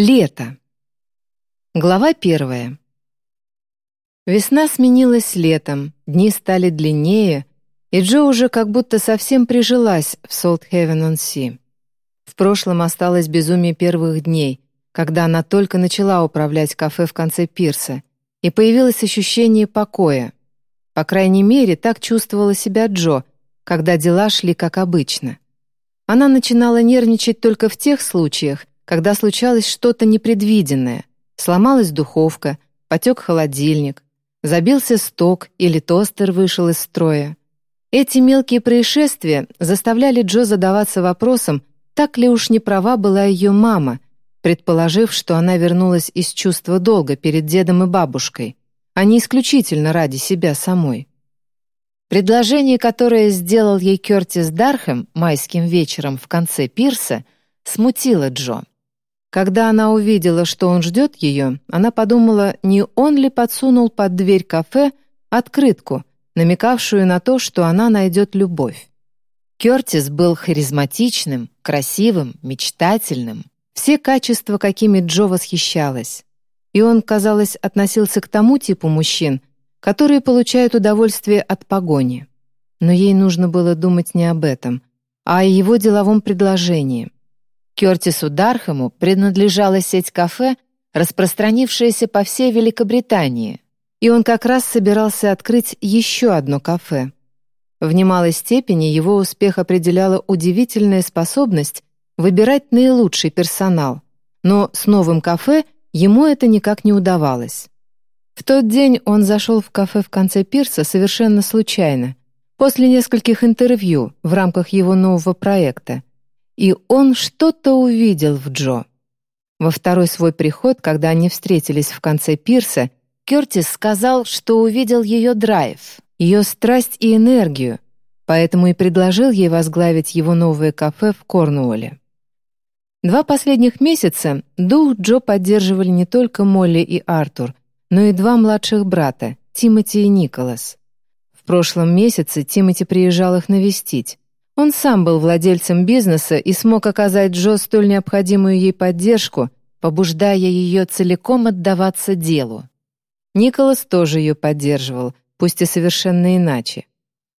Лето. Глава первая. Весна сменилась летом, дни стали длиннее, и Джо уже как будто совсем прижилась в Солт-Хевен-он-Си. В прошлом осталось безумие первых дней, когда она только начала управлять кафе в конце пирса, и появилось ощущение покоя. По крайней мере, так чувствовала себя Джо, когда дела шли как обычно. Она начинала нервничать только в тех случаях, когда случалось что-то непредвиденное. Сломалась духовка, потек холодильник, забился сток или тостер вышел из строя. Эти мелкие происшествия заставляли Джо задаваться вопросом, так ли уж не права была ее мама, предположив, что она вернулась из чувства долга перед дедом и бабушкой, а не исключительно ради себя самой. Предложение, которое сделал ей Кертис Дархэм майским вечером в конце пирса, смутило Джо. Когда она увидела, что он ждет ее, она подумала, не он ли подсунул под дверь кафе открытку, намекавшую на то, что она найдет любовь. Кертис был харизматичным, красивым, мечтательным, все качества, какими Джо восхищалась. И он, казалось, относился к тому типу мужчин, которые получают удовольствие от погони. Но ей нужно было думать не об этом, а о его деловом предложении — Кертису Дархэму принадлежала сеть кафе, распространившаяся по всей Великобритании, и он как раз собирался открыть еще одно кафе. В немалой степени его успех определяла удивительная способность выбирать наилучший персонал, но с новым кафе ему это никак не удавалось. В тот день он зашел в кафе в конце пирса совершенно случайно, после нескольких интервью в рамках его нового проекта, и он что-то увидел в Джо. Во второй свой приход, когда они встретились в конце пирса, Кертис сказал, что увидел ее драйв, ее страсть и энергию, поэтому и предложил ей возглавить его новое кафе в Корнуолле. Два последних месяца дух Джо поддерживали не только Молли и Артур, но и два младших брата, Тимоти и Николас. В прошлом месяце Тимоти приезжал их навестить, он сам был владельцем бизнеса и смог оказать Джо столь необходимую ей поддержку, побуждая ее целиком отдаваться делу. Николас тоже ее поддерживал, пусть и совершенно иначе.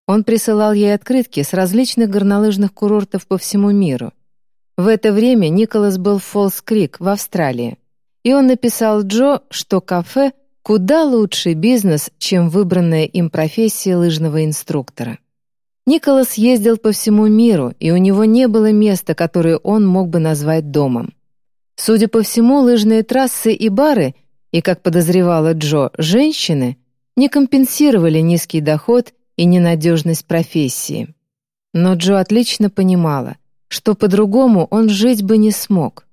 Он присылал ей открытки с различных горнолыжных курортов по всему миру. В это время Николас был в Фолс-Крик в Австралии, и он написал Джо, что кафе — куда лучший бизнес, чем выбранная им профессия лыжного инструктора. Николас ездил по всему миру, и у него не было места, которое он мог бы назвать домом. Судя по всему, лыжные трассы и бары, и, как подозревала Джо, женщины, не компенсировали низкий доход и ненадежность профессии. Но Джо отлично понимала, что по-другому он жить бы не смог.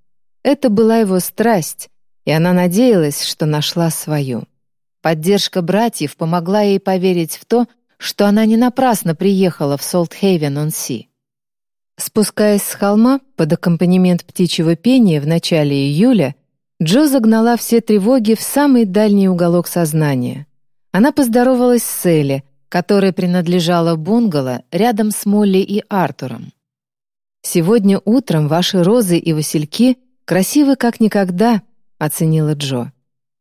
Это была его страсть, и она надеялась, что нашла свою. Поддержка братьев помогла ей поверить в то, что она не напрасно приехала в Солт-Хейвен-он-Си. Спускаясь с холма под аккомпанемент птичьего пения в начале июля, Джо загнала все тревоги в самый дальний уголок сознания. Она поздоровалась с Элли, которая принадлежала бунгало рядом с Молли и Артуром. «Сегодня утром ваши розы и васильки красивы как никогда», — оценила Джо.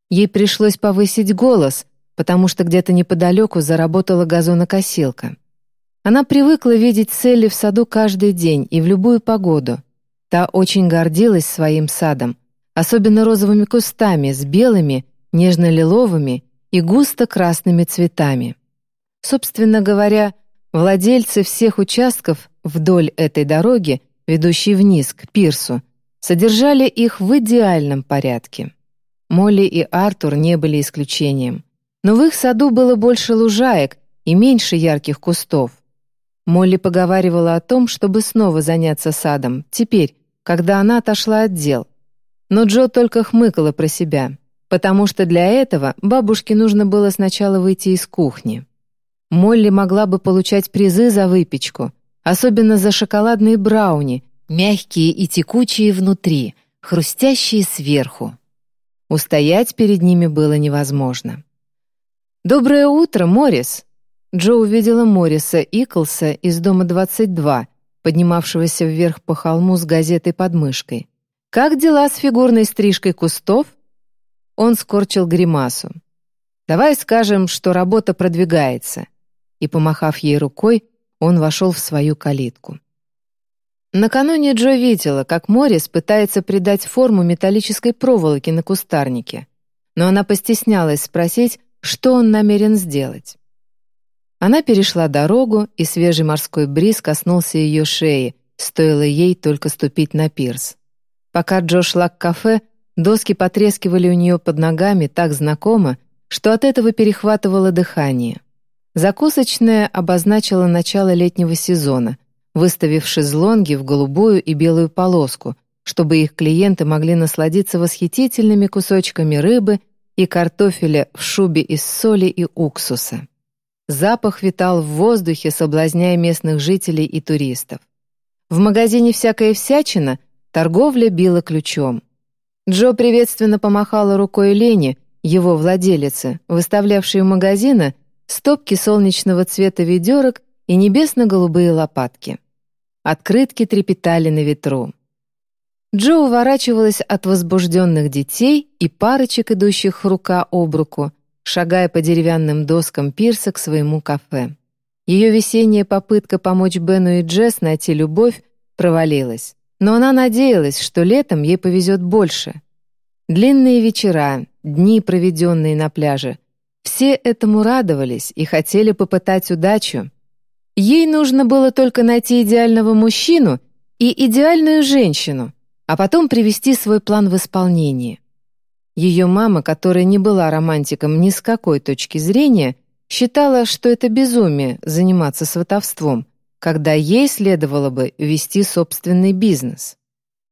Ей пришлось повысить голос, потому что где-то неподалеку заработала газонокосилка. Она привыкла видеть Селли в саду каждый день и в любую погоду. Та очень гордилась своим садом, особенно розовыми кустами с белыми, нежно-лиловыми и густо-красными цветами. Собственно говоря, владельцы всех участков вдоль этой дороги, ведущей вниз к пирсу, содержали их в идеальном порядке. Молли и Артур не были исключением. Но в их саду было больше лужаек и меньше ярких кустов. Молли поговаривала о том, чтобы снова заняться садом, теперь, когда она отошла от дел. Но Джо только хмыкала про себя, потому что для этого бабушке нужно было сначала выйти из кухни. Молли могла бы получать призы за выпечку, особенно за шоколадные брауни, мягкие и текучие внутри, хрустящие сверху. Устоять перед ними было невозможно. «Доброе утро, Моррис!» Джо увидела Морриса Иклса из дома 22, поднимавшегося вверх по холму с газетой под мышкой. Как дела с фигурной стрижкой кустов?» Он скорчил гримасу. «Давай скажем, что работа продвигается». И, помахав ей рукой, он вошел в свою калитку. Накануне Джо видела, как Моррис пытается придать форму металлической проволоки на кустарнике, но она постеснялась спросить, что он намерен сделать. Она перешла дорогу, и свежий морской бриз коснулся ее шеи, стоило ей только ступить на пирс. Пока Джо шла к кафе, доски потрескивали у нее под ногами так знакомо, что от этого перехватывало дыхание. Закусочная обозначила начало летнего сезона, выставив шезлонги в голубую и белую полоску, чтобы их клиенты могли насладиться восхитительными кусочками рыбы и картофеля в шубе из соли и уксуса. Запах витал в воздухе, соблазняя местных жителей и туристов. В магазине «Всякая всячина» торговля била ключом. Джо приветственно помахала рукой Лене, его владелице, выставлявшей у магазина стопки солнечного цвета ведерок и небесно-голубые лопатки. Открытки трепетали на ветру. Джо уворачивалась от возбужденных детей и парочек, идущих рука об руку, шагая по деревянным доскам пирса к своему кафе. Ее весенняя попытка помочь Бену и Джесс найти любовь провалилась, но она надеялась, что летом ей повезет больше. Длинные вечера, дни, проведенные на пляже, все этому радовались и хотели попытать удачу, Ей нужно было только найти идеального мужчину и идеальную женщину, а потом привести свой план в исполнение. Ее мама, которая не была романтиком ни с какой точки зрения, считала, что это безумие заниматься сватовством, когда ей следовало бы вести собственный бизнес.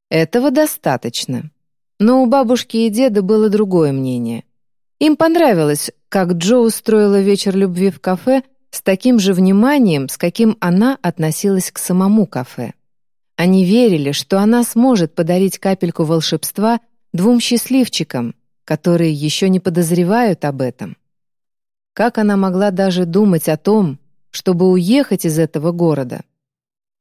Этого достаточно. Но у бабушки и деда было другое мнение. Им понравилось, как Джо устроила вечер любви в кафе с таким же вниманием, с каким она относилась к самому кафе. Они верили, что она сможет подарить капельку волшебства двум счастливчикам, которые еще не подозревают об этом. Как она могла даже думать о том, чтобы уехать из этого города?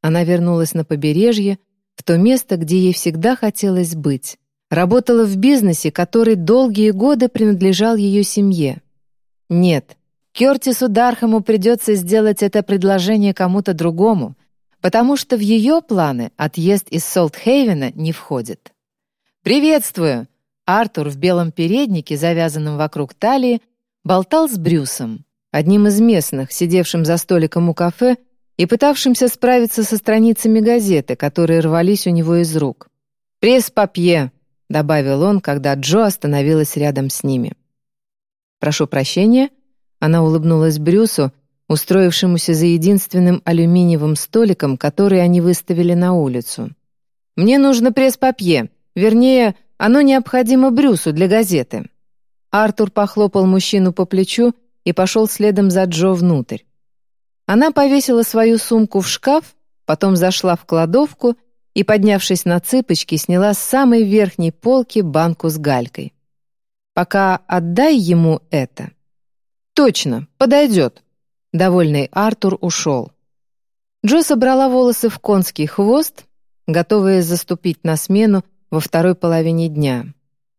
Она вернулась на побережье, в то место, где ей всегда хотелось быть. Работала в бизнесе, который долгие годы принадлежал ее семье. Нет, Кертису Дархаму придется сделать это предложение кому-то другому, потому что в ее планы отъезд из Солтхейвена не входит. «Приветствую!» Артур в белом переднике, завязанном вокруг талии, болтал с Брюсом, одним из местных, сидевшим за столиком у кафе и пытавшимся справиться со страницами газеты, которые рвались у него из рук. «Пресс-папье», — добавил он, когда Джо остановилась рядом с ними. «Прошу прощения», она улыбнулась Брюсу, устроившемуся за единственным алюминиевым столиком, который они выставили на улицу. «Мне нужно пресс-папье, вернее, оно необходимо Брюсу для газеты». Артур похлопал мужчину по плечу и пошел следом за Джо внутрь. Она повесила свою сумку в шкаф, потом зашла в кладовку и, поднявшись на цыпочки, сняла с самой верхней полки банку с галькой. «Пока отдай ему это», «Точно, подойдет». Довольный Артур ушел. Джо собрала волосы в конский хвост, готовая заступить на смену во второй половине дня.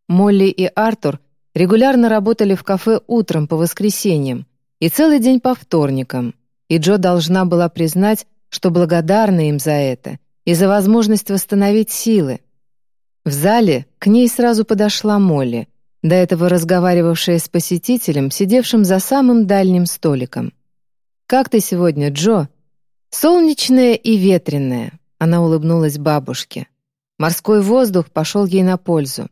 Молли и Артур регулярно работали в кафе утром по воскресеньям и целый день по вторникам, и Джо должна была признать, что благодарна им за это и за возможность восстановить силы. В зале к ней сразу подошла Молли, до этого разговаривавшая с посетителем, сидевшим за самым дальним столиком. «Как ты сегодня, Джо?» «Солнечная и ветреная», — она улыбнулась бабушке. Морской воздух пошел ей на пользу.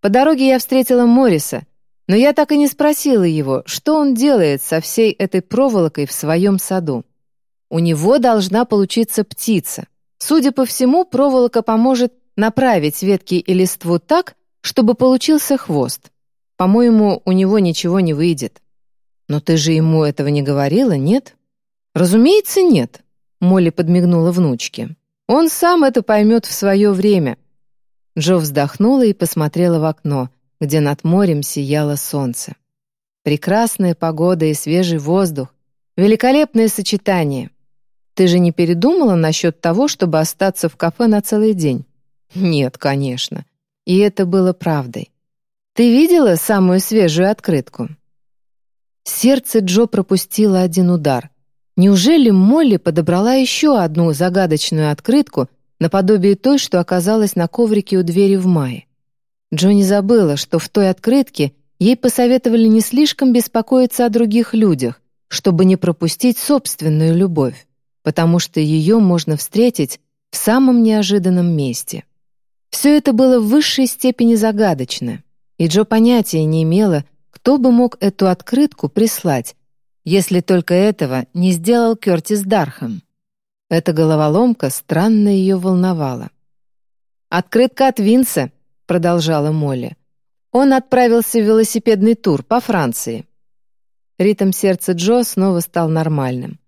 По дороге я встретила Морриса, но я так и не спросила его, что он делает со всей этой проволокой в своем саду. У него должна получиться птица. Судя по всему, проволока поможет направить ветки и листву так, чтобы получился хвост. По-моему, у него ничего не выйдет. Но ты же ему этого не говорила, нет? Разумеется, нет. Молли подмигнула внучке. Он сам это поймет в свое время. Джо вздохнула и посмотрела в окно, где над морем сияло солнце. Прекрасная погода и свежий воздух. Великолепное сочетание. Ты же не передумала насчет того, чтобы остаться в кафе на целый день? Нет, конечно. И это было правдой. «Ты видела самую свежую открытку?» Сердце Джо пропустило один удар. Неужели Молли подобрала еще одну загадочную открытку наподобие той, что оказалась на коврике у двери в мае? Джо не забыла, что в той открытке ей посоветовали не слишком беспокоиться о других людях, чтобы не пропустить собственную любовь, потому что ее можно встретить в самом неожиданном месте. Все это было в высшей степени загадочно, и Джо понятия не имела, кто бы мог эту открытку прислать, если только этого не сделал Кертис Дархам. Эта головоломка странно ее волновала. «Открытка от Винса», — продолжала Молли. «Он отправился в велосипедный тур по Франции». Ритм сердца Джо снова стал нормальным.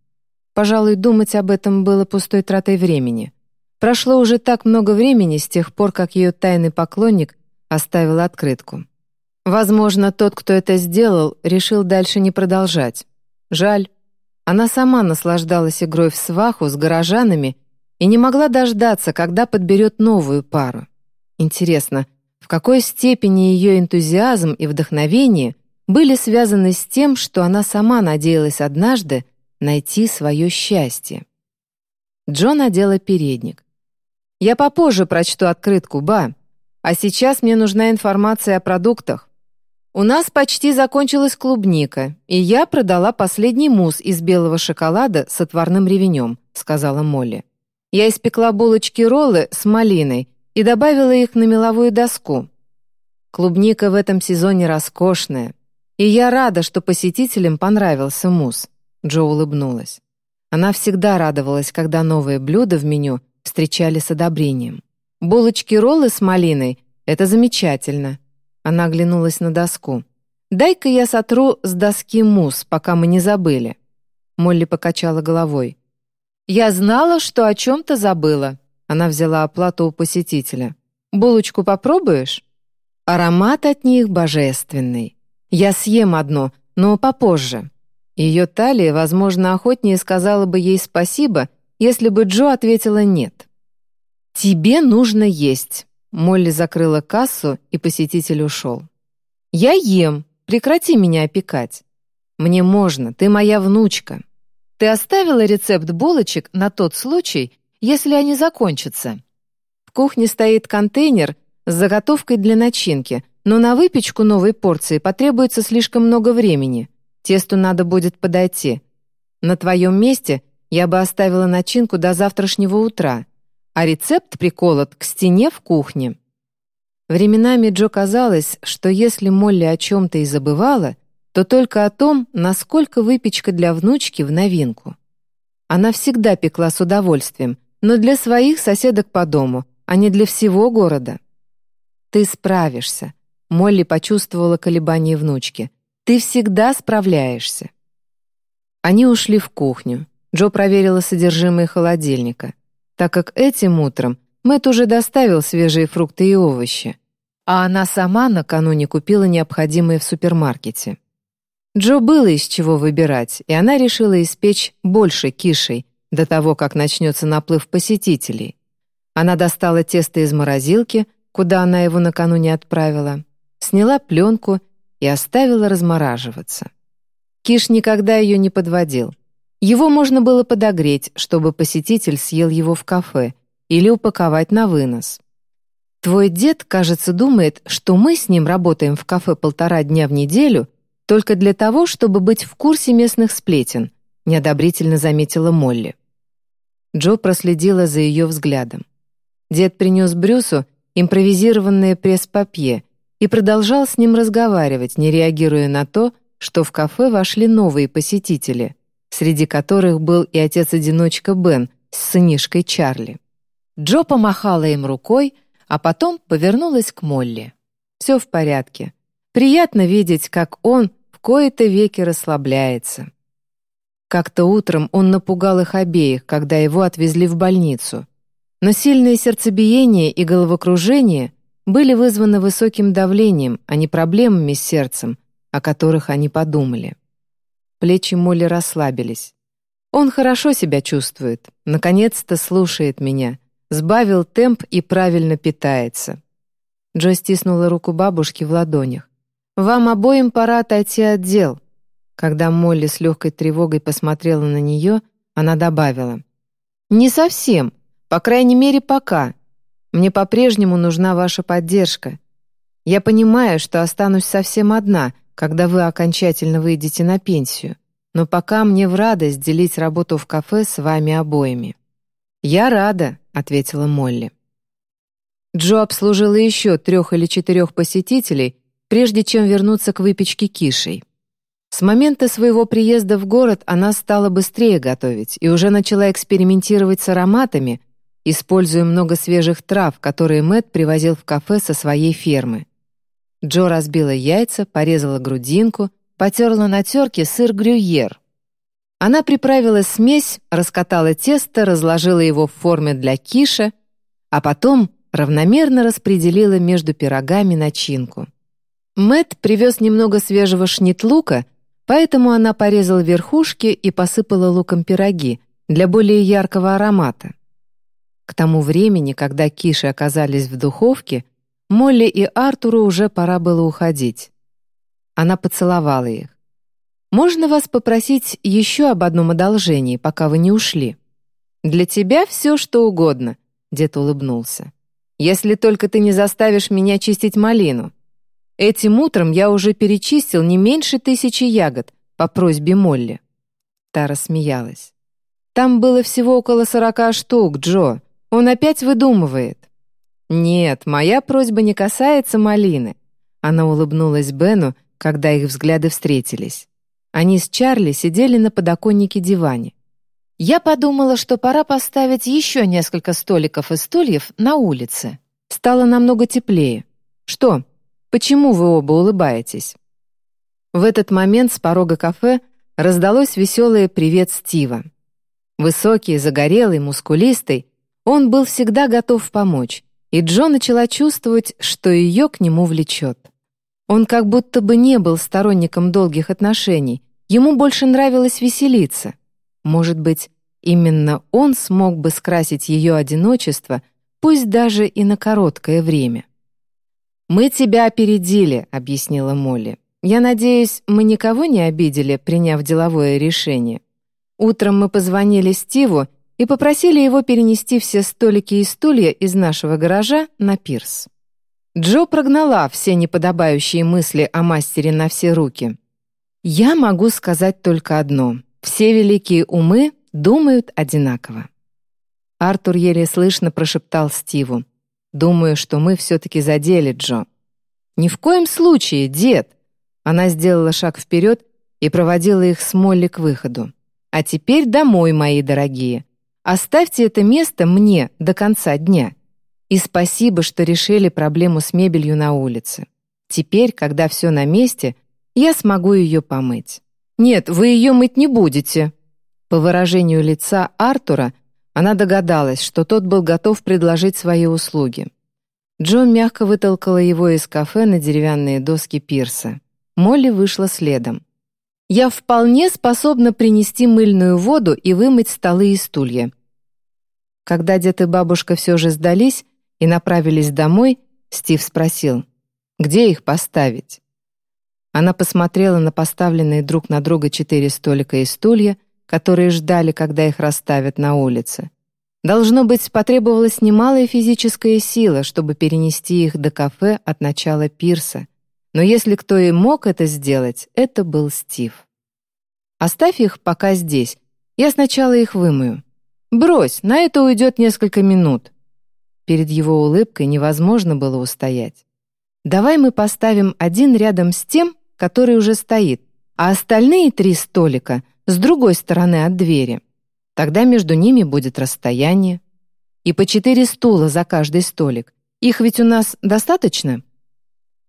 Пожалуй, думать об этом было пустой тратой времени. Прошло уже так много времени с тех пор, как ее тайный поклонник оставил открытку. Возможно, тот, кто это сделал, решил дальше не продолжать. Жаль. Она сама наслаждалась игрой в сваху с горожанами и не могла дождаться, когда подберет новую пару. Интересно, в какой степени ее энтузиазм и вдохновение были связаны с тем, что она сама надеялась однажды найти свое счастье. Джо надела передник. Я попозже прочту открытку, ба. А сейчас мне нужна информация о продуктах. У нас почти закончилась клубника, и я продала последний мусс из белого шоколада с отварным ревенем», — сказала Молли. «Я испекла булочки-роллы с малиной и добавила их на меловую доску. Клубника в этом сезоне роскошная, и я рада, что посетителям понравился мусс», — Джо улыбнулась. Она всегда радовалась, когда новые блюда в меню встречали с одобрением. «Булочки-роллы с малиной — это замечательно!» Она оглянулась на доску. «Дай-ка я сотру с доски мусс, пока мы не забыли». Молли покачала головой. «Я знала, что о чем-то забыла». Она взяла оплату у посетителя. «Булочку попробуешь?» Аромат от них божественный. Я съем одно, но попозже. Ее талия, возможно, охотнее сказала бы ей спасибо, если бы Джо ответила «нет». «Тебе нужно есть». Молли закрыла кассу, и посетитель ушел. «Я ем. Прекрати меня опекать». «Мне можно, ты моя внучка». «Ты оставила рецепт булочек на тот случай, если они закончатся?» В кухне стоит контейнер с заготовкой для начинки, но на выпечку новой порции потребуется слишком много времени. Тесту надо будет подойти. На твоем месте я бы оставила начинку до завтрашнего утра, а рецепт приколот к стене в кухне. Временами Джо казалось, что если Молли о чем-то и забывала, то только о том, насколько выпечка для внучки в новинку. Она всегда пекла с удовольствием, но для своих соседок по дому, а не для всего города. «Ты справишься», — Молли почувствовала колебания внучки. «Ты всегда справляешься». Они ушли в кухню. Джо проверила содержимое холодильника, так как этим утром Мэтт уже доставил свежие фрукты и овощи, а она сама накануне купила необходимые в супермаркете. Джо было из чего выбирать, и она решила испечь больше кишей до того, как начнется наплыв посетителей. Она достала тесто из морозилки, куда она его накануне отправила, сняла пленку и оставила размораживаться. Киш никогда ее не подводил — его можно было подогреть, чтобы посетитель съел его в кафе, или упаковать на вынос. Твой дед, кажется, думает, что мы с ним работаем в кафе полтора дня в неделю только для того, чтобы быть в курсе местных сплетен, неодобрительно заметила Молли. Джо проследила за ее взглядом. Дед принес Брюсу импровизированное пресс-папье и продолжал с ним разговаривать, не реагируя на то, что в кафе вошли новые посетители — среди которых был и отец-одиночка Бен с сынишкой Чарли. Джо помахала им рукой, а потом повернулась к Молли. «Все в порядке. Приятно видеть, как он в кои-то веки расслабляется». Как-то утром он напугал их обеих, когда его отвезли в больницу. Но сильное сердцебиение и головокружение были вызваны высоким давлением, а не проблемами с сердцем, о которых они подумали. Плечи Молли расслабились. Он хорошо себя чувствует, наконец-то слушает меня, сбавил темп и правильно питается. Джо стиснула руку бабушки в ладонях. «Вам обоим пора отойти от дел». Когда Молли с легкой тревогой посмотрела на нее, она добавила. «Не совсем. По крайней мере, пока. Мне по-прежнему нужна ваша поддержка. Я понимаю, что останусь совсем одна, когда вы окончательно выйдете на пенсию, но пока мне в радость делить работу в кафе с вами обоими». «Я рада», — ответила Молли. Джо обслужила еще трех или четырех посетителей, прежде чем вернуться к выпечке кишей. С момента своего приезда в город она стала быстрее готовить и уже начала экспериментировать с ароматами, используя много свежих трав, которые Мэт привозил в кафе со своей фермы. Джо разбила яйца, порезала грудинку, потерла на терке сыр грюйер. Она приправила смесь, раскатала тесто, разложила его в форме для киша, а потом равномерно распределила между пирогами начинку. Мэт привез немного свежего шнитлука, поэтому она порезала верхушки и посыпала луком пироги для более яркого аромата. К тому времени, когда киши оказались в духовке, Молли и Артуру уже пора было уходить. Она поцеловала их. «Можно вас попросить еще об одном одолжении, пока вы не ушли?» «Для тебя все, что угодно», — дед улыбнулся. Если только ты не заставишь меня чистить малину. Этим утром я уже перечистил не меньше тысячи ягод по просьбе Молли». Та рассмеялась. «Там было всего около сорока штук, Джо. Он опять выдумывает». «Нет, моя просьба не касается малины». Она улыбнулась Бену, когда их взгляды встретились. Они с Чарли сидели на подоконнике диване. Я подумала, что пора поставить еще несколько столиков и стульев на улице. Стало намного теплее. Что? Почему вы оба улыбаетесь? В этот момент с порога кафе раздалось веселое «Привет, Стива». Высокий, загорелый, мускулистый, он был всегда готов помочь, и Джо начала чувствовать, что ее к нему влечет. Он как будто бы не был сторонником долгих отношений, ему больше нравилось веселиться — может быть, именно он смог бы скрасить ее одиночество, пусть даже и на короткое время. «Мы тебя опередили», — объяснила Молли. «Я надеюсь, мы никого не обидели, приняв деловое решение. Утром мы позвонили Стиву и попросили его перенести все столики и стулья из нашего гаража на пирс». Джо прогнала все неподобающие мысли о мастере на все руки. «Я могу сказать только одно. Все великие умы думают одинаково. Артур еле слышно прошептал Стиву. «Думаю, что мы все-таки задели Джо». «Ни в коем случае, дед!» Она сделала шаг вперед и проводила их с Молли к выходу. «А теперь домой, мои дорогие. Оставьте это место мне до конца дня. И спасибо, что решили проблему с мебелью на улице. Теперь, когда все на месте, я смогу ее помыть». «Нет, вы ее мыть не будете». По выражению лица Артура она догадалась, что тот был готов предложить свои услуги. Джон мягко вытолкала его из кафе на деревянные доски пирса. Молли вышла следом. «Я вполне способна принести мыльную воду и вымыть столы и стулья». Когда дед и бабушка все же сдались и направились домой, Стив спросил, «Где их поставить?» Она посмотрела на поставленные друг на друга четыре столика и стулья, которые ждали, когда их расставят на улице. Должно быть, потребовалась немалая физическая сила, чтобы перенести их до кафе от начала пирса. Но если кто и мог это сделать, это был Стив. «Оставь их пока здесь. Я сначала их вымою». «Брось, на это уйдет несколько минут». Перед его улыбкой невозможно было устоять. «Давай мы поставим один рядом с тем, который уже стоит, а остальные три столика с другой стороны от двери. Тогда между ними будет расстояние. И по четыре стула за каждый столик. Их ведь у нас достаточно?»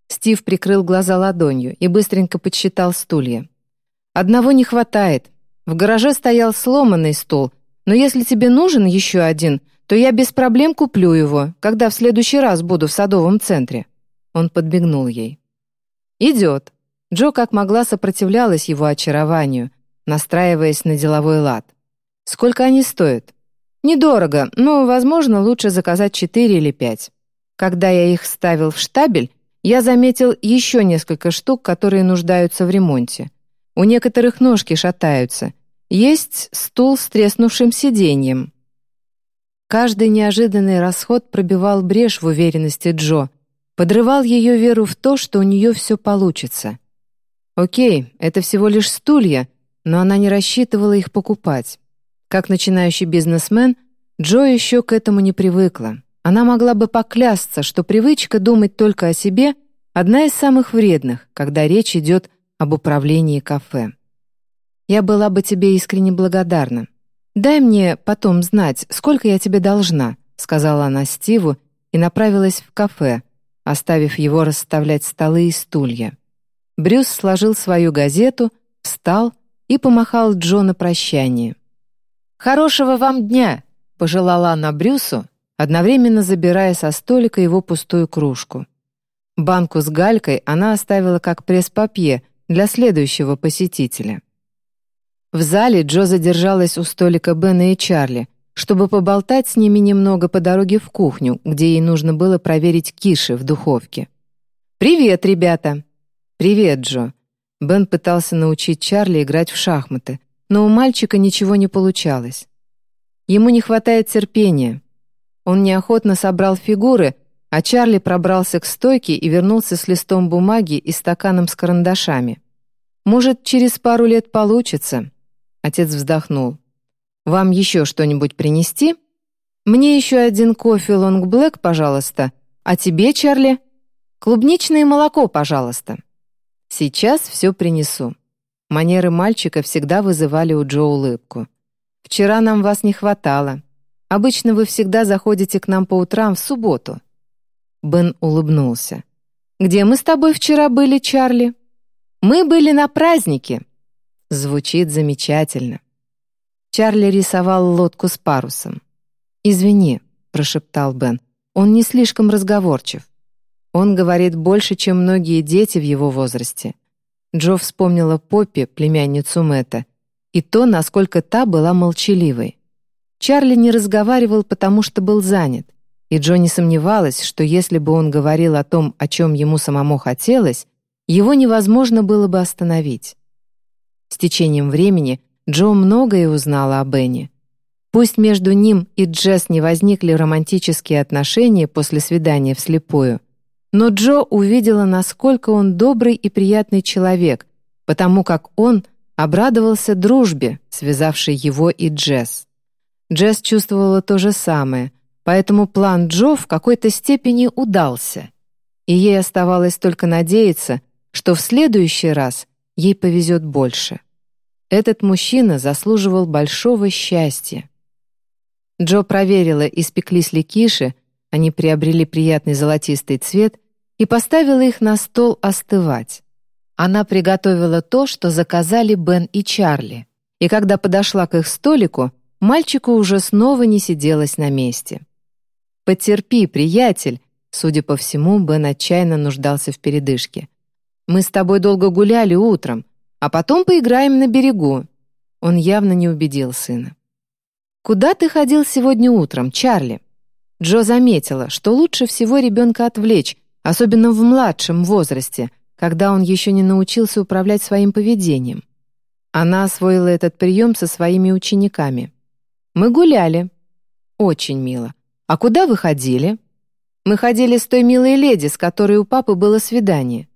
Стив прикрыл глаза ладонью и быстренько подсчитал стулья. «Одного не хватает. В гараже стоял сломанный стул, но если тебе нужен еще один, то я без проблем куплю его, когда в следующий раз буду в садовом центре». Он подбегнул ей. «Идет». Джо как могла сопротивлялась его очарованию, настраиваясь на деловой лад. «Сколько они стоят?» «Недорого, но, возможно, лучше заказать четыре или пять». Когда я их ставил в штабель, я заметил еще несколько штук, которые нуждаются в ремонте. У некоторых ножки шатаются. Есть стул с треснувшим сиденьем. Каждый неожиданный расход пробивал брешь в уверенности Джо, подрывал ее веру в то, что у нее все получится. Окей, это всего лишь стулья, но она не рассчитывала их покупать. Как начинающий бизнесмен, Джо еще к этому не привыкла. Она могла бы поклясться, что привычка думать только о себе — одна из самых вредных, когда речь идет об управлении кафе. «Я была бы тебе искренне благодарна. Дай мне потом знать, сколько я тебе должна», — сказала она Стиву и направилась в кафе, оставив его расставлять столы и стулья. Брюс сложил свою газету, встал и помахал Джо на прощание. «Хорошего вам дня!» — пожелала она Брюсу, одновременно забирая со столика его пустую кружку. Банку с галькой она оставила как пресс-папье для следующего посетителя. В зале Джо задержалась у столика Бена и Чарли, чтобы поболтать с ними немного по дороге в кухню, где ей нужно было проверить киши в духовке. «Привет, ребята!» «Привет, Джо!» Бен пытался научить Чарли играть в шахматы, но у мальчика ничего не получалось. Ему не хватает терпения, он неохотно собрал фигуры, а Чарли пробрался к стойке и вернулся с листом бумаги и стаканом с карандашами. «Может, через пару лет получится?» Отец вздохнул. «Вам еще что-нибудь принести?» «Мне еще один кофе лонг блэк, пожалуйста. А тебе, Чарли?» «Клубничное молоко, пожалуйста». «Сейчас все принесу». Манеры мальчика всегда вызывали у Джо улыбку. «Вчера нам вас не хватало. Обычно вы всегда заходите к нам по утрам в субботу». Бен улыбнулся. «Где мы с тобой вчера были, Чарли?» «Мы были на празднике». Звучит замечательно. Чарли рисовал лодку с парусом. «Извини», — прошептал Бен, — «он не слишком разговорчив. Он говорит больше, чем многие дети в его возрасте». Джо вспомнила Поппи, племянницу Мэтта, и то, насколько та была молчаливой. Чарли не разговаривал, потому что был занят, и Джонни сомневалась, что если бы он говорил о том, о чем ему самому хотелось, его невозможно было бы остановить. С течением времени Джо многое узнала о Бенни. Пусть между ним и Джесс не возникли романтические отношения после свидания вслепую, но Джо увидела, насколько он добрый и приятный человек, потому как он обрадовался дружбе, связавшей его и Джесс. Джесс чувствовала то же самое, поэтому план Джо в какой-то степени удался. И ей оставалось только надеяться, что в следующий раз ей повезет больше. Этот мужчина заслуживал большого счастья. Джо проверила, испеклись ли киши, они приобрели приятный золотистый цвет, и поставила их на стол остывать. Она приготовила то, что заказали Бен и Чарли, и когда подошла к их столику, мальчику уже снова не сиделось на месте. «Потерпи, приятель», судя по всему, Бен отчаянно нуждался в передышке. «Мы с тобой долго гуляли утром, а потом поиграем на берегу». Он явно не убедил сына. «Куда ты ходил сегодня утром, Чарли?» Джо заметила, что лучше всего ребенка отвлечь, особенно в младшем возрасте, когда он еще не научился управлять своим поведением. Она освоила этот прием со своими учениками. «Мы гуляли». «Очень мило. А куда вы ходили?» «Мы ходили с той милой леди, с которой у папы было свидание».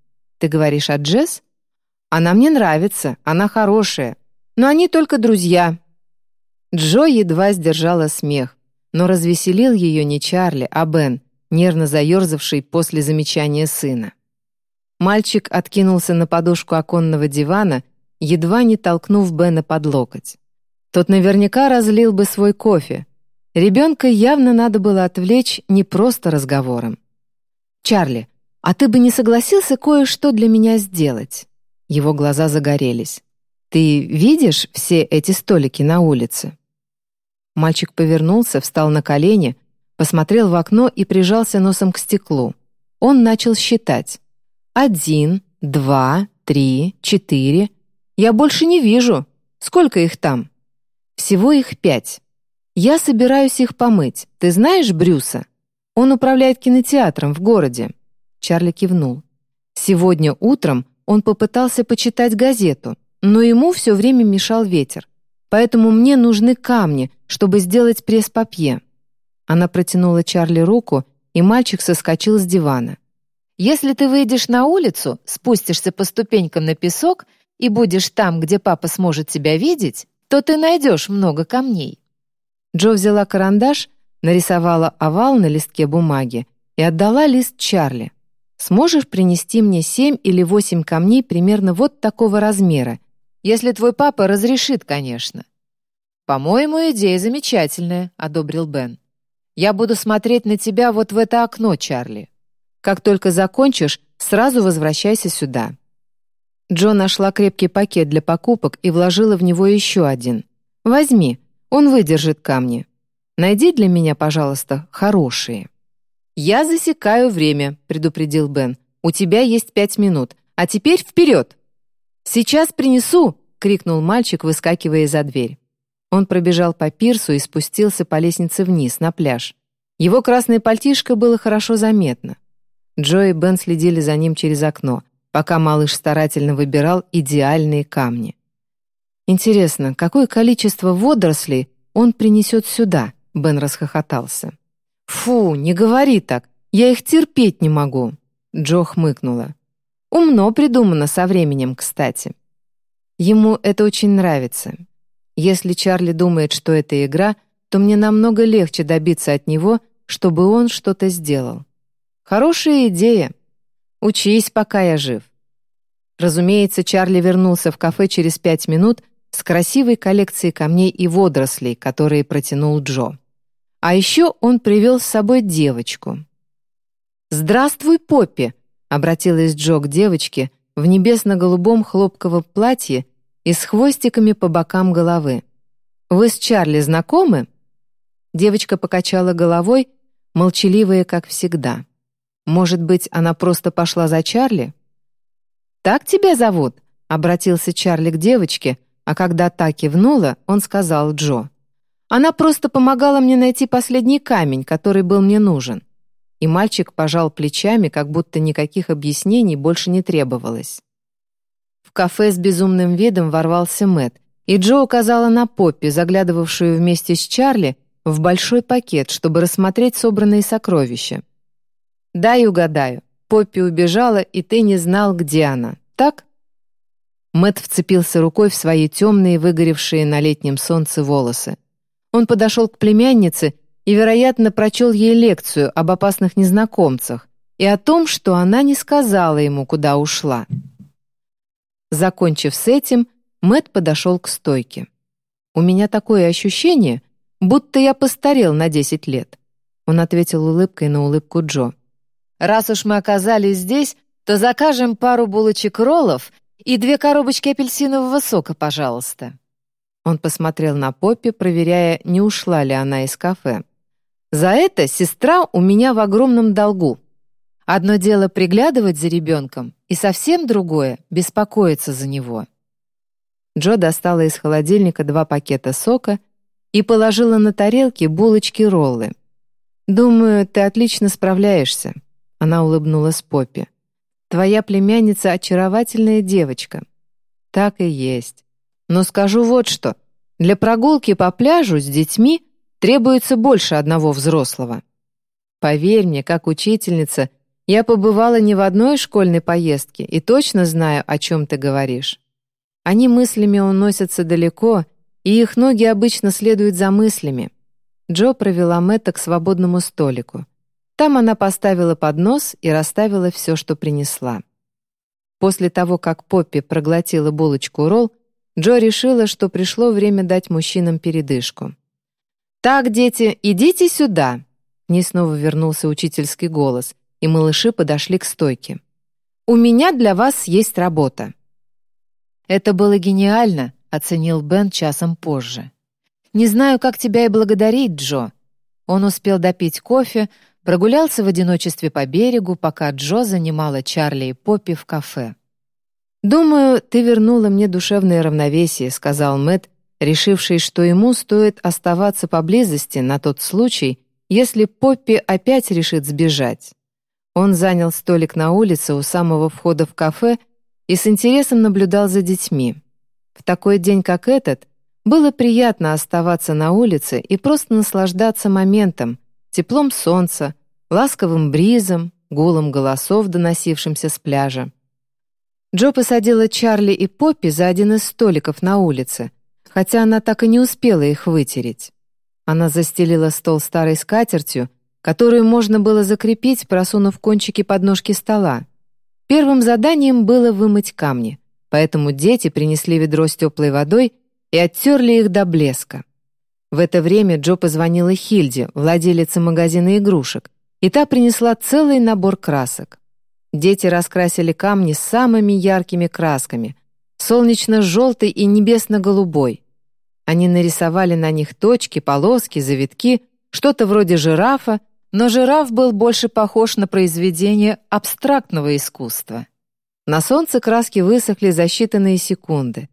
«Ты говоришь о Джесс?» «Она мне нравится, она хорошая. Но они только друзья». Джо едва сдержала смех, но развеселил ее не Чарли, а Бен, нервно заерзавший после замечания сына. Мальчик откинулся на подушку оконного дивана, едва не толкнув Бена под локоть. Тот наверняка разлил бы свой кофе. Ребенка явно надо было отвлечь не просто разговором. «Чарли, а ты бы не согласился кое-что для меня сделать?» Его глаза загорелись. «Ты видишь все эти столики на улице?» Мальчик повернулся, встал на колени, посмотрел в окно и прижался носом к стеклу. Он начал считать. «Один, два, три, четыре. Я больше не вижу. Сколько их там?» Всего их пять. Я собираюсь их помыть. Ты знаешь Брюса?» Он управляет кинотеатром в городе». Чарли кивнул. Сегодня утром он попытался почитать газету, но ему все время мешал ветер. Поэтому мне нужны камни, чтобы сделать пресс-папье. Она протянула Чарли руку, и мальчик соскочил с дивана. «Если ты выйдешь на улицу, спустишься по ступенькам на песок и будешь там, где папа сможет тебя видеть, то ты найдешь много камней». Джо взяла карандаш, нарисовала овал на листке бумаги и отдала лист Чарли. «Сможешь принести мне семь или восемь камней примерно вот такого размера, если твой папа разрешит, конечно». «По-моему, идея замечательная», — одобрил Бен. «Я буду смотреть на тебя вот в это окно, Чарли. Как только закончишь, сразу возвращайся сюда». Джо нашла крепкий пакет для покупок и вложила в него еще один. «Возьми, он выдержит камни. Найди для меня, пожалуйста, хорошие». «Я засекаю время», — предупредил Бен. «У тебя есть пять минут. А теперь вперед!» «Сейчас принесу!» — крикнул мальчик, выскакивая за дверь. Он пробежал по пирсу и спустился по лестнице вниз, на пляж. Его красное пальтишко было хорошо заметно. Джо и Бен следили за ним через окно, пока малыш старательно выбирал идеальные камни. «Интересно, какое количество водорослей он принесет сюда?» Бен расхохотался. «Фу, не говори так, я их терпеть не могу!» Джо хмыкнула. «Умно придумано со временем, кстати». Ему это очень нравится. Если Чарли думает, что это игра, то мне намного легче добиться от него, чтобы он что-то сделал. Хорошая идея. Учись, пока я жив. Разумеется, Чарли вернулся в кафе через пять минут с красивой коллекцией камней и водорослей, которые протянул Джо. А еще он привел с собой девочку. «Здравствуй, Поппи!» — обратилась Джо к девочке в небесно-голубом хлопковом платье и с хвостиками по бокам головы. «Вы с Чарли знакомы?» Девочка покачала головой, молчаливая, как всегда. «Может быть, она просто пошла за Чарли?» «Так тебя зовут?» — обратился Чарли к девочке, а когда та кивнула, он сказал Джо. «Она просто помогала мне найти последний камень, который был мне нужен». И мальчик пожал плечами, как будто никаких объяснений больше не требовалось. В кафе с безумным видом ворвался Мэт, и Джо указала на Поппи, заглядывавшую вместе с Чарли в большой пакет, чтобы рассмотреть собранные сокровища. «Дай угадаю. Поппи убежала, и ты не знал, где она. Так?» Мэт вцепился рукой в свои темные, выгоревшие на летнем солнце волосы. Он подошел к племяннице и, вероятно, прочел ей лекцию об опасных незнакомцах и о том, что она не сказала ему, куда ушла. Закончив с этим, Мэт подошел к стойке. «У меня такое ощущение, будто я постарел на 10 лет», он ответил улыбкой на улыбку Джо. «Раз уж мы оказались здесь, то закажем пару булочек роллов и две коробочки апельсинового сока, пожалуйста». Он посмотрел на Поппи, проверяя, не ушла ли она из кафе. «За это сестра у меня в огромном долгу. Одно дело приглядывать за ребенком, и совсем другое — беспокоиться за него. Джо достала из холодильника два пакета сока и положила на тарелки булочки-роллы. «Думаю, ты отлично справляешься», — она улыбнулась Поппи. «Твоя племянница — очаровательная девочка». «Так и есть. Но скажу вот что. Для прогулки по пляжу с детьми требуется больше одного взрослого. Поверь мне, как учительница — я побывала не в одной школьной поездке и точно знаю, о чем ты говоришь. Они мыслями уносятся далеко, и их ноги обычно следуют за мыслями. Джо провела Мэтта к свободному столику. Там она поставила поднос и расставила все, что принесла. После того, как Поппи проглотила булочку ролл, Джо решила, что пришло время дать мужчинам передышку. «Так, дети, идите сюда!» Не снова вернулся учительский голос, и малыши подошли к стойке. «У меня для вас есть работа». «Это было гениально», — оценил Бен часом позже. «Не знаю, как тебя и благодарить, Джо». Он успел допить кофе, прогулялся в одиночестве по берегу, пока Джо занимала Чарли и Поппи в кафе. «Думаю, ты вернула мне душевное равновесие», — сказал Мэтт, решивший, что ему стоит оставаться поблизости на тот случай, если Поппи опять решит сбежать. Он занял столик на улице у самого входа в кафе и с интересом наблюдал за детьми. В такой день, как этот, было приятно оставаться на улице и просто наслаждаться моментом, теплом солнца, ласковым бризом, гулом голосов, доносившимся с пляжа. Джо посадила Чарли и Поппи за один из столиков на улице, хотя она так и не успела их вытереть. Она застелила стол старой скатертью, которую можно было закрепить, просунув кончики подножки стола. Первым заданием было вымыть камни, поэтому дети принесли ведро с теплой водой и оттерли их до блеска. В это время Джо позвонила Хильде, владелице магазина игрушек, и та принесла целый набор красок. Дети раскрасили камни самыми яркими красками — солнечно-желтой и небесно-голубой. Они нарисовали на них точки, полоски, завитки, что-то вроде жирафа, но жираф был больше похож на произведение абстрактного искусства. На солнце краски высохли за считанные секунды.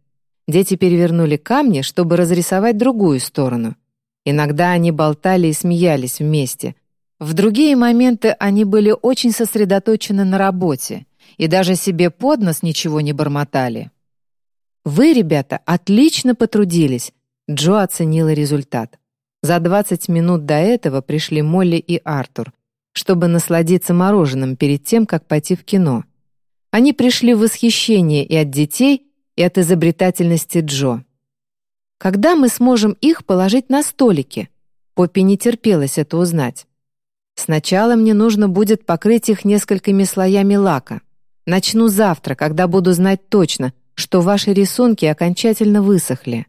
Дети перевернули камни, чтобы разрисовать другую сторону. Иногда они болтали и смеялись вместе. В другие моменты они были очень сосредоточены на работе и даже себе под нос ничего не бормотали. «Вы, ребята, отлично потрудились», — Джо оценила результат. За 20 минут до этого пришли Молли и Артур, чтобы насладиться мороженым перед тем, как пойти в кино. Они пришли в восхищение и от детей, и от изобретательности Джо. Когда мы сможем их положить на столики? Поппи не терпелось это узнать. Сначала мне нужно будет покрыть их несколькими слоями лака. Начну завтра, когда буду знать точно, что ваши рисунки окончательно высохли.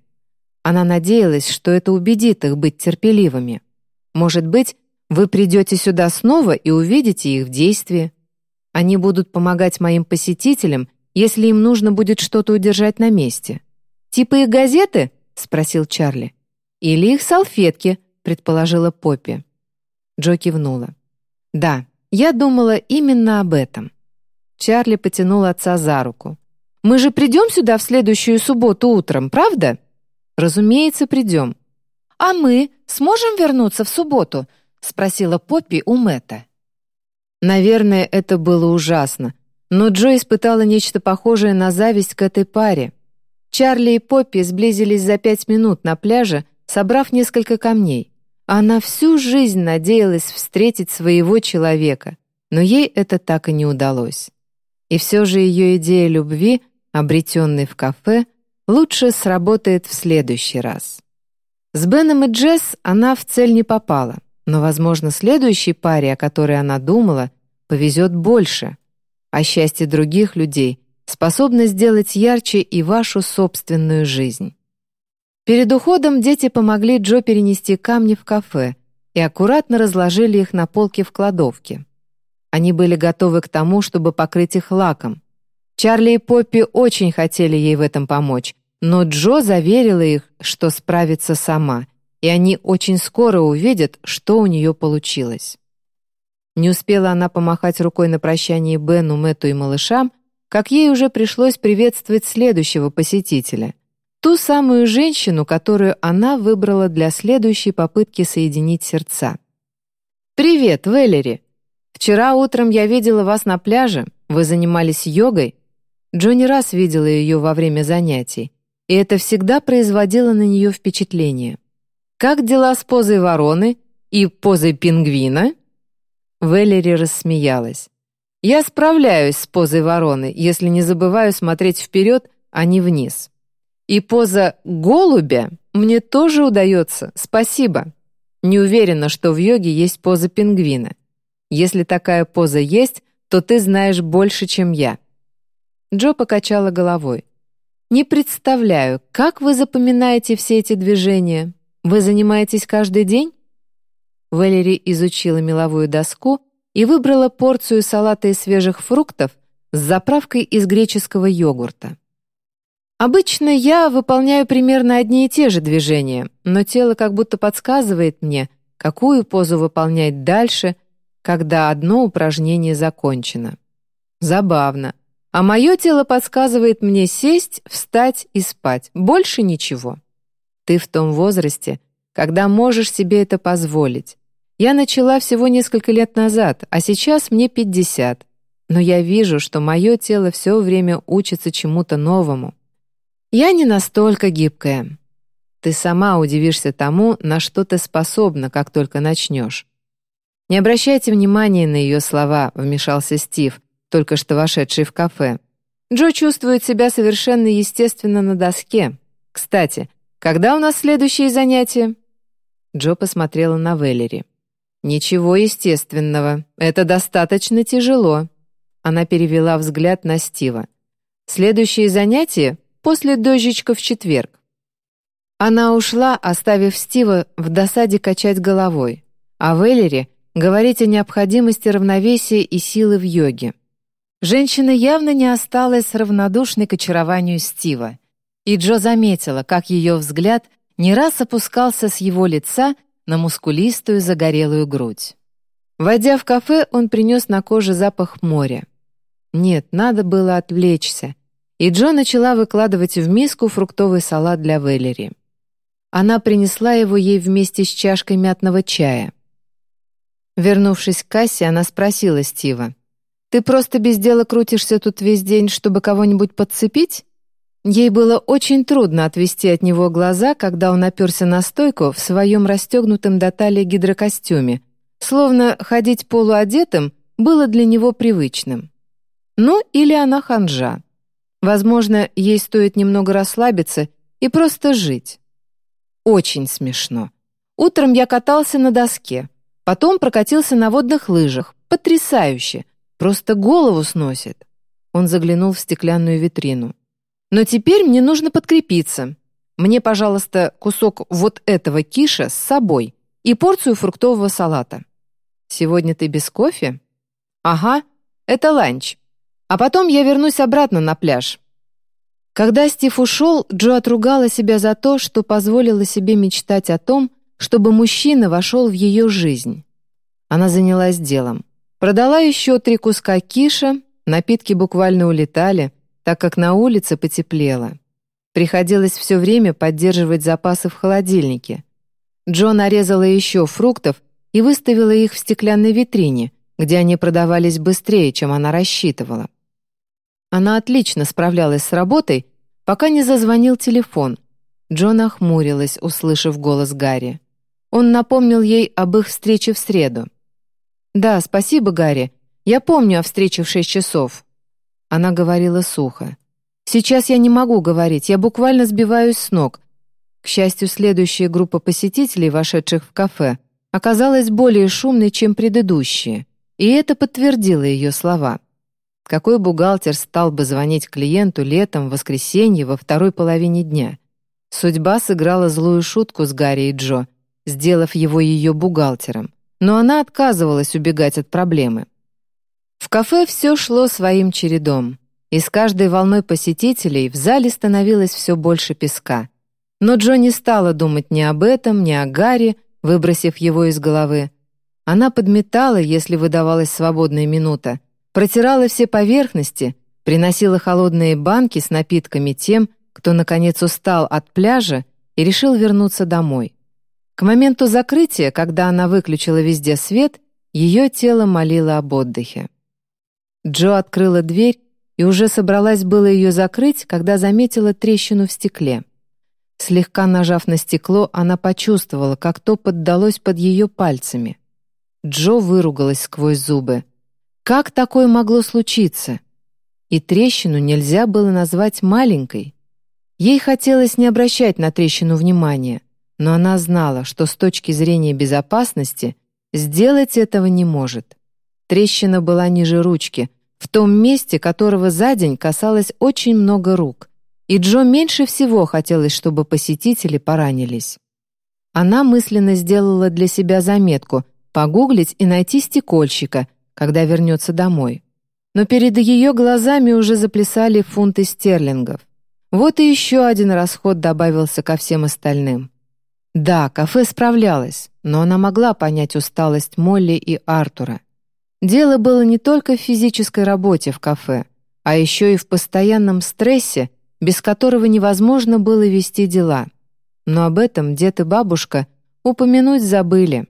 Она надеялась, что это убедит их быть терпеливыми. Может быть, вы придете сюда снова и увидите их в действии. Они будут помогать моим посетителям если им нужно будет что-то удержать на месте. «Типа их газеты?» — спросил Чарли. «Или их салфетки», — предположила Поппи. Джо кивнула. «Да, я думала именно об этом». Чарли потянул отца за руку. «Мы же придем сюда в следующую субботу утром, правда?» «Разумеется, придем». «А мы сможем вернуться в субботу?» — спросила Поппи у Мэтта. Наверное, это было ужасно, но Джо испытала нечто похожее на зависть к этой паре. Чарли и Поппи сблизились за пять минут на пляже, собрав несколько камней. Она всю жизнь надеялась встретить своего человека, но ей это так и не удалось. И все же ее идея любви, обретенной в кафе, лучше сработает в следующий раз. С Беном и Джесс она в цель не попала, но, возможно, следующей паре, о которой она думала, повезет больше а счастье других людей способно сделать ярче и вашу собственную жизнь. Перед уходом дети помогли Джо перенести камни в кафе и аккуратно разложили их на полке в кладовке. Они были готовы к тому, чтобы покрыть их лаком. Чарли и Поппи очень хотели ей в этом помочь, но Джо заверила их, что справится сама, и они очень скоро увидят, что у нее получилось. Не успела она помахать рукой на прощание Бену, Мэтту и малышам, как ей уже пришлось приветствовать следующего посетителя. Ту самую женщину, которую она выбрала для следующей попытки соединить сердца. «Привет, Веллери! Вчера утром я видела вас на пляже. Вы занимались йогой?» Джонни раз видела ее во время занятий, и это всегда производило на нее впечатление. «Как дела с позой вороны и позой пингвина?» Веллери рассмеялась. «Я справляюсь с позой вороны, если не забываю смотреть вперед, а не вниз. И поза голубя мне тоже удается, спасибо. Не уверена, что в йоге есть поза пингвина. Если такая поза есть, то ты знаешь больше, чем я». Джо покачала головой. «Не представляю, как вы запоминаете все эти движения? Вы занимаетесь каждый день?» Валери изучила меловую доску и выбрала порцию салата из свежих фруктов с заправкой из греческого йогурта. Обычно я выполняю примерно одни и те же движения, но тело как будто подсказывает мне, какую позу выполнять дальше, когда одно упражнение закончено. Забавно. А мое тело подсказывает мне сесть, встать и спать. Больше ничего. Ты в том возрасте, когда можешь себе это позволить. Я начала всего несколько лет назад, а сейчас мне 50. Но я вижу, что мое тело все время учится чему-то новому. Я не настолько гибкая. Ты сама удивишься тому, на что ты способна, как только начнешь. Не обращайте внимания на ее слова, вмешался Стив, только что вошедший в кафе. Джо чувствует себя совершенно естественно на доске. Кстати, когда у нас следующие занятия? Джо посмотрела на Веллери. «Ничего естественного. Это достаточно тяжело». Она перевела взгляд на Стива. «Следующие занятия после дождичка в четверг». Она ушла, оставив Стива в досаде качать головой, а Веллери говорить о необходимости равновесия и силы в йоге. Женщина явно не осталась равнодушной к очарованию Стива, и Джо заметила, как ее взгляд не раз опускался с его лица на мускулистую загорелую грудь. Войдя в кафе, он принес на коже запах моря. Нет, надо было отвлечься. И Джо начала выкладывать в миску фруктовый салат для Веллери. Она принесла его ей вместе с чашкой мятного чая. Вернувшись к кассе, она спросила Стива, «Ты просто без дела крутишься тут весь день, чтобы кого-нибудь подцепить?» Ей было очень трудно отвести от него глаза, когда он оперся на стойку в своем расстегнутом до талии гидрокостюме, словно ходить полуодетым было для него привычным. Ну, или она ханжа. Возможно, ей стоит немного расслабиться и просто жить. Очень смешно. Утром я катался на доске, потом прокатился на водных лыжах. Потрясающе! Просто голову сносит. Он заглянул в стеклянную витрину. Но теперь мне нужно подкрепиться. Мне, пожалуйста, кусок вот этого киша с собой и порцию фруктового салата. Сегодня ты без кофе? Ага, это ланч. А потом я вернусь обратно на пляж. Когда Стив ушел, Джо отругала себя за то, что позволила себе мечтать о том, чтобы мужчина вошел в ее жизнь. Она занялась делом. Продала еще три куска киша, напитки буквально улетали — так как на улице потеплело. Приходилось все время поддерживать запасы в холодильнике. Джо нарезала еще фруктов и выставила их в стеклянной витрине, где они продавались быстрее, чем она рассчитывала. Она отлично справлялась с работой, пока не зазвонил телефон. Джо нахмурилась, услышав голос Гарри. Он напомнил ей об их встрече в среду. «Да, спасибо, Гарри. Я помню о встрече в шесть часов. Она говорила сухо. «Сейчас я не могу говорить, я буквально сбиваюсь с ног». К счастью, следующая группа посетителей, вошедших в кафе, оказалась более шумной, чем предыдущие, и это подтвердило ее слова. Какой бухгалтер стал бы звонить клиенту летом, в воскресенье, во второй половине дня? Судьба сыграла злую шутку с Гарри и Джо, сделав его ее бухгалтером, но она отказывалась убегать от проблемы. В кафе все шло своим чередом, и с каждой волной посетителей в зале становилось все больше песка. Но Джо не стала думать ни об этом, ни о Гарри, выбросив его из головы. Она подметала, если выдавалась свободная минута, протирала все поверхности, приносила холодные банки с напитками тем, кто, наконец, устал от пляжа и решил вернуться домой. К моменту закрытия, когда она выключила везде свет, ее тело молило об отдыхе. Джо открыла дверь и уже собралась было ее закрыть, когда заметила трещину в стекле. Слегка нажав на стекло, она почувствовала, как то поддалось под ее пальцами. Джо выругалась сквозь зубы. Как такое могло случиться? И трещину нельзя было назвать маленькой. Ей хотелось не обращать на трещину внимания, но она знала, что с точки зрения безопасности сделать этого не может. Трещина была ниже ручки, в том месте, которого за день касалось очень много рук, и Джо меньше всего хотелось, чтобы посетители поранились. Она мысленно сделала для себя заметку погуглить и найти стекольщика, когда вернется домой. Но перед ее глазами уже заплясали фунты стерлингов. Вот и еще один расход добавился ко всем остальным. Да, кафе справлялось, но она могла понять усталость Молли и Артура. Дело было не только в физической работе в кафе, а еще и в постоянном стрессе, без которого невозможно было вести дела. Но об этом дед и бабушка упомянуть забыли.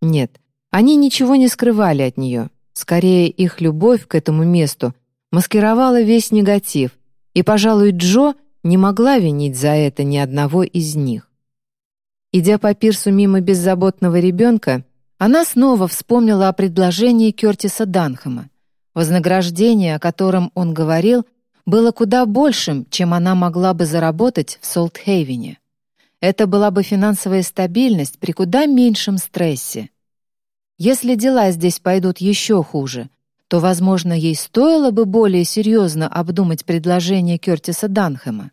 Нет, они ничего не скрывали от нее. Скорее, их любовь к этому месту маскировала весь негатив, и, пожалуй, Джо не могла винить за это ни одного из них. Идя по пирсу мимо беззаботного ребенка, она снова вспомнила о предложении Кертиса Данхэма. Вознаграждение, о котором он говорил, было куда большим, чем она могла бы заработать в Солтхейвене. Это была бы финансовая стабильность при куда меньшем стрессе. Если дела здесь пойдут еще хуже, то, возможно, ей стоило бы более серьезно обдумать предложение Кертиса Данхэма.